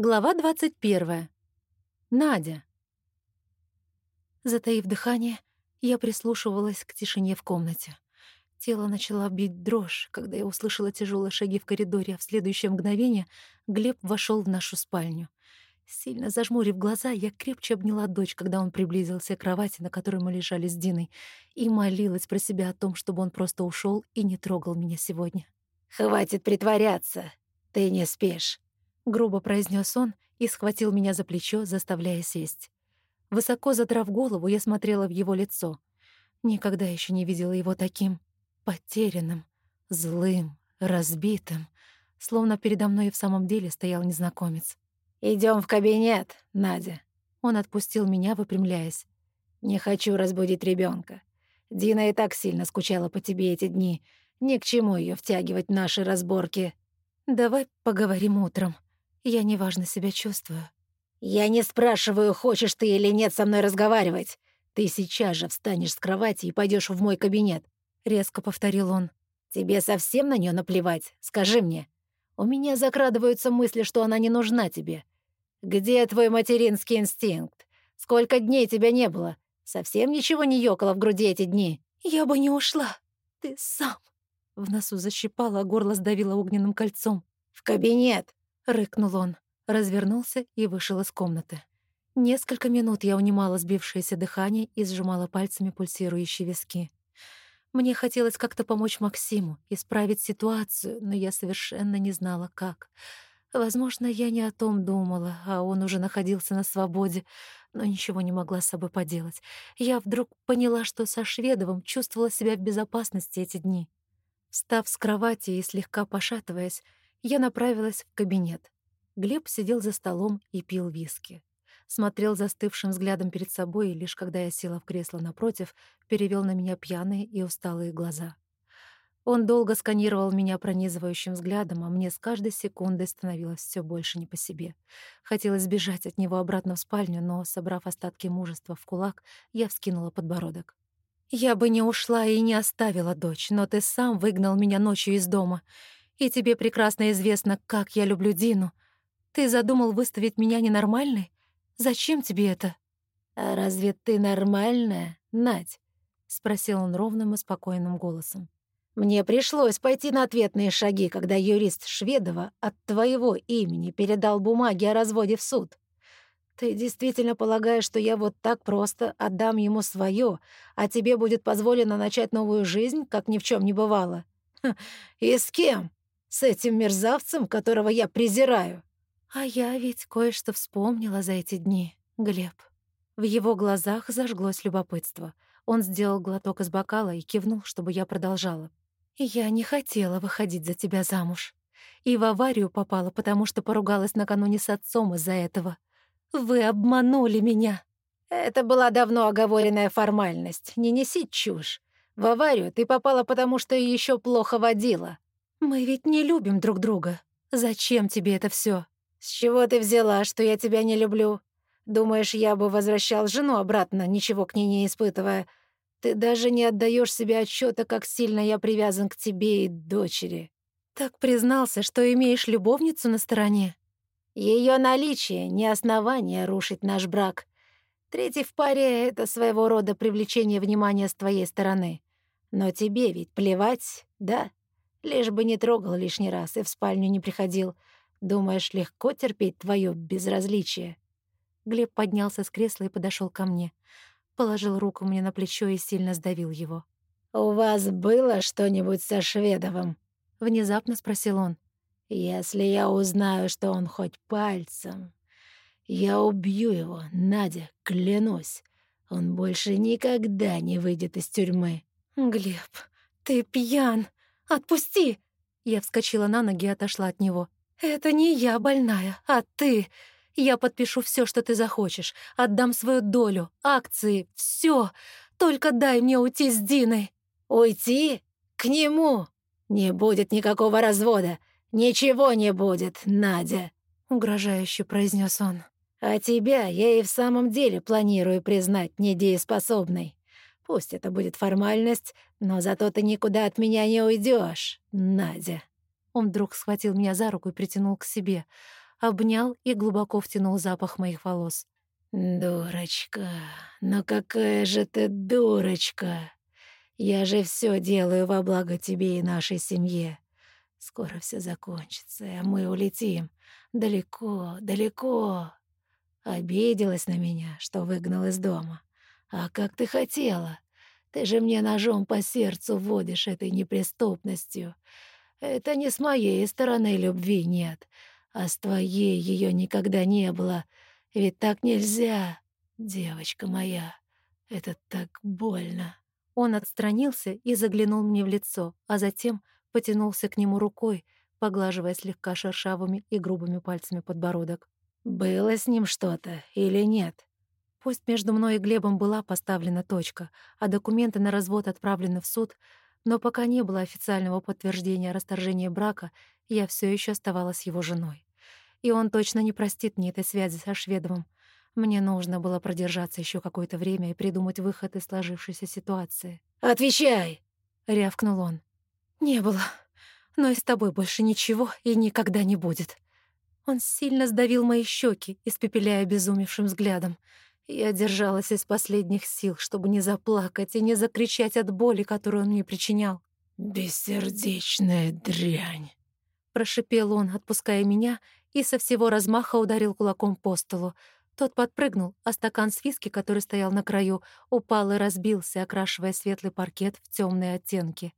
Глава 21. Надя. Затаив дыхание, я прислушивалась к тишине в комнате. Тело начало бить дрожь, когда я услышала тяжелые шаги в коридоре, а в следующее мгновение Глеб вошел в нашу спальню. Сильно зажмурив глаза, я крепче обняла дочь, когда он приблизился к кровати, на которой мы лежали с Диной, и молилась про себя о том, чтобы он просто ушел и не трогал меня сегодня. «Хватит притворяться, ты не спишь», грубо произнес он и схватил меня за плечо, заставляя сесть. Высоко задрав голову, я смотрела в его лицо. Никогда еще не видела его таким потерянным, злым, разбитым, словно передо мной в самом деле стоял незнакомец. Идем в кабинет, Надя». Он отпустил меня, выпрямляясь. «Не хочу разбудить ребенка. Дина и так сильно скучала по тебе эти дни. Ни к чему ее втягивать в наши разборки». «Давай поговорим утром», я неважно себя чувствую. Я не спрашиваю, хочешь ты или нет со мной разговаривать. Ты сейчас же встанешь с кровати и пойдешь в мой кабинет, резко повторил он. Тебе совсем на нее наплевать? Скажи мне. У меня закрадываются мысли, что она не нужна тебе. Где твой материнский инстинкт? Сколько дней тебя не было? Совсем ничего не ёкало в груди эти дни. Я бы не ушла. Ты сам. В носу защипало, а горло сдавило огненным кольцом. В кабинет. Рыкнул он, развернулся и вышел из комнаты. Несколько минут я унимала сбившееся дыхание и сжимала пальцами пульсирующие виски. Мне хотелось как-то помочь Максиму, исправить ситуацию, но я совершенно не знала, как. Возможно, я не о том думала, а он уже находился на свободе, но ничего не могла с собой поделать. Я вдруг поняла, что со Шведовым чувствовала себя в безопасности эти дни. Встав с кровати и слегка пошатываясь, я направилась в кабинет. Глеб сидел за столом и пил виски. Смотрел застывшим взглядом перед собой, и лишь когда я села в кресло напротив, перевел на меня пьяные и усталые глаза. Он долго сканировал меня пронизывающим взглядом, а мне с каждой секундой становилось все больше не по себе. Хотелось сбежать от него обратно в спальню, но, собрав остатки мужества в кулак, я вскинула подбородок. «Я бы не ушла и не оставила дочь, но ты сам выгнал меня ночью из дома. И тебе прекрасно известно, как я люблю Дину. Ты задумал выставить меня ненормальной? Зачем тебе это?» «А разве ты нормальная, Надь?» — спросил он ровным и спокойным голосом. «Мне пришлось пойти на ответные шаги, когда юрист Шведова от твоего имени передал бумаги о разводе в суд. Ты действительно полагаешь, что я вот так просто отдам ему свое, а тебе будет позволено начать новую жизнь, как ни в чем не бывало? И с кем? С этим мерзавцем, которого я презираю. А я ведь кое-что вспомнила за эти дни, Глеб. В его глазах зажглось любопытство. Он сделал глоток из бокала и кивнул, чтобы я продолжала. «Я не хотела выходить за тебя замуж. И в аварию попала, потому что поругалась накануне с отцом из-за этого. Вы обманули меня!» «Это была давно оговоренная формальность. Не неси чушь. В аварию ты попала, потому что еще плохо водила. «Мы ведь не любим друг друга. Зачем тебе это все? «С чего ты взяла, что я тебя не люблю? Думаешь, я бы возвращал жену обратно, ничего к ней не испытывая? Ты даже не отдаешь себе отчета, как сильно я привязан к тебе и дочери». «Так признался, что имеешь любовницу на стороне?» Ее наличие — не основание рушить наш брак. Третий в паре — это своего рода привлечение внимания с твоей стороны. Но тебе ведь плевать, да?» Лишь бы не трогал лишний раз и в спальню не приходил. Думаешь, легко терпеть твое безразличие?» Глеб поднялся с кресла и подошел ко мне. Положил руку мне на плечо и сильно сдавил его. «У вас было что-нибудь со Шведовым?» — внезапно спросил он. «Если я узнаю, что он хоть пальцем, я убью его, Надя, клянусь. Он больше никогда не выйдет из тюрьмы». «Глеб, ты пьян!» Отпусти!» Я вскочила на ноги и отошла от него. «Это не я больная, а ты. Я подпишу все, что ты захочешь. Отдам свою долю, акции, все. Только дай мне уйти с Диной». «Уйти? К нему? Не будет никакого развода. Ничего не будет, Надя», — угрожающе произнес он. «А тебя я и в самом деле планирую признать недееспособной. Пусть это будет формальность, но зато ты никуда от меня не уйдешь, Надя». Он вдруг схватил меня за руку и притянул к себе. обнял и глубоко втянул запах моих волос. «Дурочка, но какая же ты дурочка! Я же все делаю во благо тебе и нашей семье. Скоро все закончится, а мы улетим. Далеко, далеко. Обиделась на меня, что выгнал из дома. А как ты хотела? Ты же мне ножом по сердцу вводишь этой неприступностью. Это не с моей стороны любви нет, а с твоей ее никогда не было. Ведь так нельзя, девочка моя. Это так больно. Он отстранился и заглянул мне в лицо, а затем потянулся к нему рукой, поглаживая слегка шершавыми и грубыми пальцами подбородок. «Было с ним что-то или нет?» Пусть между мной и Глебом была поставлена точка, а документы на развод отправлены в суд, но пока не было официального подтверждения расторжения брака, я все еще оставалась его женой. И он точно не простит мне этой связи со Шведовым. Мне нужно было продержаться еще какое-то время и придумать выход из сложившейся ситуации. «Отвечай!» — рявкнул он. «Не было. Но и с тобой больше ничего и никогда не будет». Он сильно сдавил мои щеки, испепеляя безумевшим взглядом. Я держалась из последних сил, чтобы не заплакать и не закричать от боли, которую он мне причинял. «Бессердечная дрянь!» Прошипел он, отпуская меня, и со всего размаха ударил кулаком по столу. Тот подпрыгнул, а стакан с виски, который стоял на краю, упал и разбился, окрашивая светлый паркет в темные оттенки.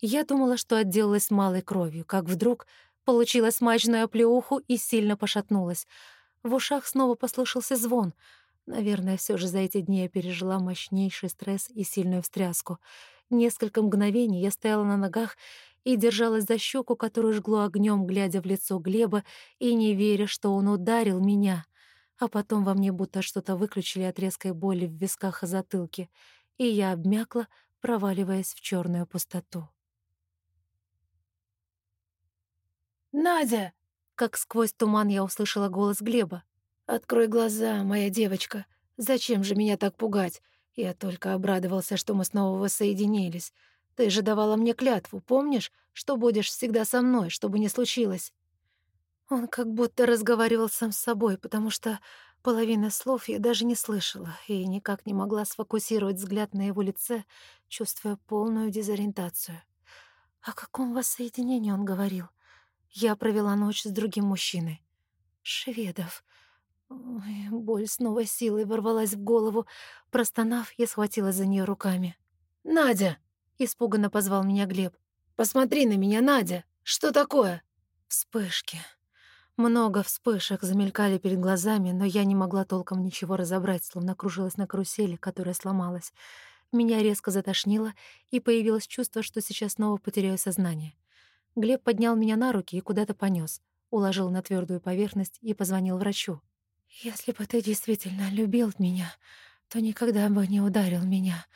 Я думала, что отделалась малой кровью, как вдруг получила смачную оплеуху и сильно пошатнулась. В ушах снова послышался звон. Наверное, все же за эти дни я пережила мощнейший стресс и сильную встряску. Несколько мгновений я стояла на ногах и держалась за щеку, которую жгло огнем, глядя в лицо Глеба и не веря, что он ударил меня. А потом во мне будто что-то выключили от резкой боли в висках и затылке, и я обмякла, проваливаясь в черную пустоту. «Надя!» Как сквозь туман я услышала голос Глеба. «Открой глаза, моя девочка. Зачем же меня так пугать? Я только обрадовался, что мы снова воссоединились. Ты же давала мне клятву, помнишь, что будешь всегда со мной, что бы ни случилось?» Он как будто разговаривал сам с собой, потому что половины слов я даже не слышала и никак не могла сфокусировать взгляд на его лице, чувствуя полную дезориентацию. О каком воссоединении он говорил? Я провела ночь с другим мужчиной. Шведов. Ой, боль с новой силой ворвалась в голову. Простонав, я схватилась за нее руками. «Надя!» — испуганно позвал меня Глеб. «Посмотри на меня, Надя! Что такое?» Вспышки. Много вспышек замелькали перед глазами, но я не могла толком ничего разобрать, словно кружилась на карусели, которая сломалась. Меня резко затошнило, и появилось чувство, что сейчас снова потеряю сознание. Глеб поднял меня на руки и куда-то понес, уложил на твердую поверхность и позвонил врачу. «Если бы ты действительно любил меня, то никогда бы не ударил меня,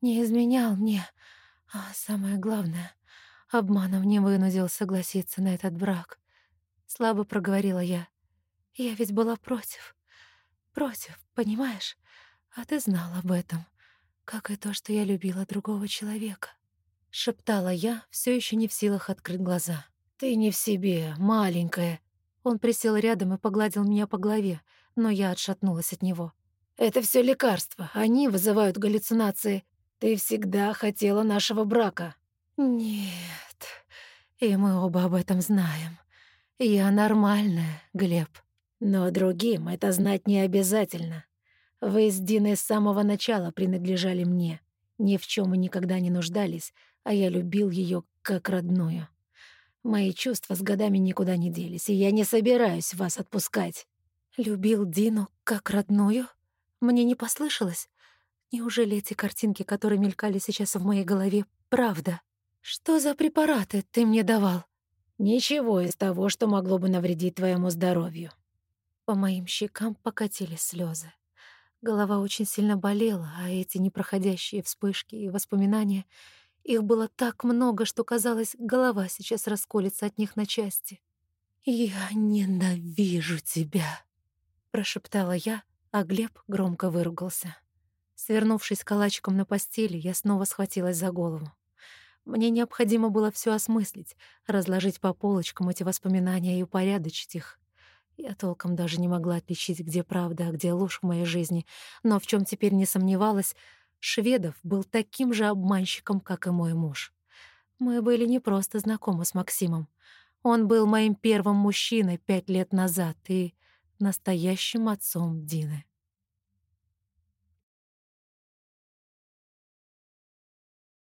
не изменял мне, а самое главное, обманом не вынудил согласиться на этот брак». Слабо проговорила я. «Я ведь была против. Против, понимаешь? А ты знал об этом, как и то, что я любила другого человека» шептала я, все еще не в силах открыть глаза. «Ты не в себе, маленькая». Он присел рядом и погладил меня по голове, но я отшатнулась от него. «Это все лекарства, они вызывают галлюцинации. Ты всегда хотела нашего брака». «Нет, и мы оба об этом знаем. Я нормальная, Глеб». «Но другим это знать не обязательно. Вы с Диной с самого начала принадлежали мне. Ни в чем и никогда не нуждались, а я любил ее как родную. Мои чувства с годами никуда не делись, и я не собираюсь вас отпускать». «Любил Дину как родную? Мне не послышалось? Неужели эти картинки, которые мелькали сейчас в моей голове, правда? Что за препараты ты мне давал?» «Ничего из того, что могло бы навредить твоему здоровью». По моим щекам покатились слезы. Голова очень сильно болела, а эти непроходящие вспышки и воспоминания — их было так много, что, казалось, голова сейчас расколется от них на части. «Я ненавижу тебя», — прошептала я, а Глеб громко выругался. Свернувшись калачиком на постели, я снова схватилась за голову. Мне необходимо было все осмыслить, разложить по полочкам эти воспоминания и упорядочить их. Я толком даже не могла отличить, где правда, а где ложь в моей жизни, но в чем теперь не сомневалась, Шведов был таким же обманщиком, как и мой муж. Мы были не просто знакомы с Максимом. Он был моим первым мужчиной пять лет назад и настоящим отцом Дины.